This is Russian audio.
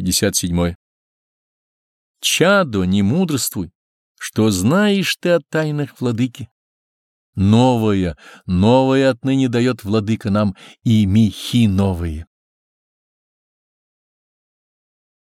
57. Чадо, не мудрствуй, что знаешь ты о тайнах владыки. Новое, новое отныне дает владыка нам и мехи новые.